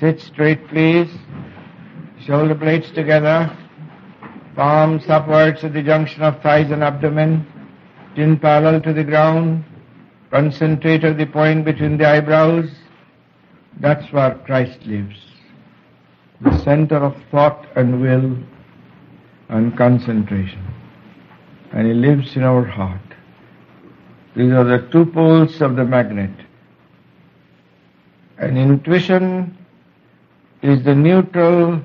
Sit straight, please. Shoulder blades together. Palms upwards at the junction of thighs and abdomen. Chin parallel to the ground. Concentrate at the point between the eyebrows. That's where Christ lives. The center of thought and will and concentration. And He lives in our heart. These are the two poles of the magnet. And intuition is the neutral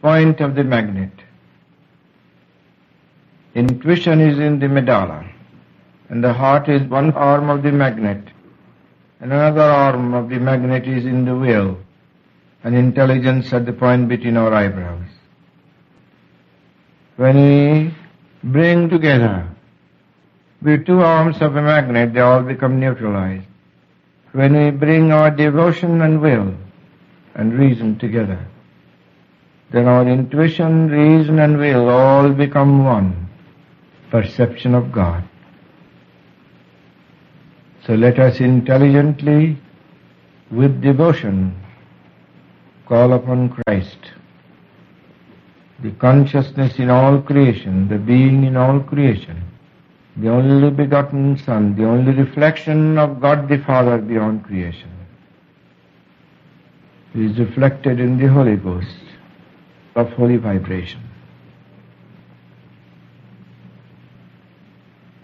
point of the magnet. Intuition is in the medulla, and the heart is one arm of the magnet, and another arm of the magnet is in the will, and intelligence at the point between our eyebrows. When we bring together the two arms of a magnet, they all become neutralized. When we bring our devotion and will and reason together, then our intuition, reason and will all become one perception of God. So let us intelligently, with devotion, call upon Christ, the consciousness in all creation, the being in all creation, the only begotten Son, the only reflection of God the Father beyond creation. Is reflected in the Holy Ghost of holy vibration.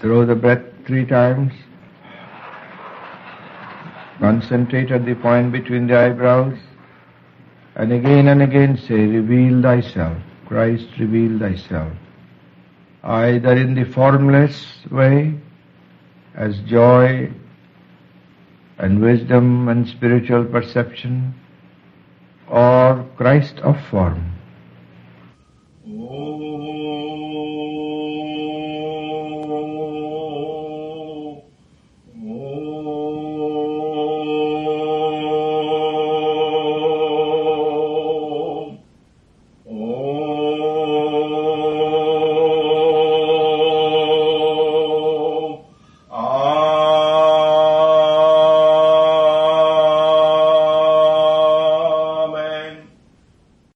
Throw the breath three times. Concentrate at the point between the eyebrows. And again and again say, reveal thyself. Christ, reveal thyself. Either in the formless way, as joy and wisdom and spiritual perception, or Christ of form. Oh.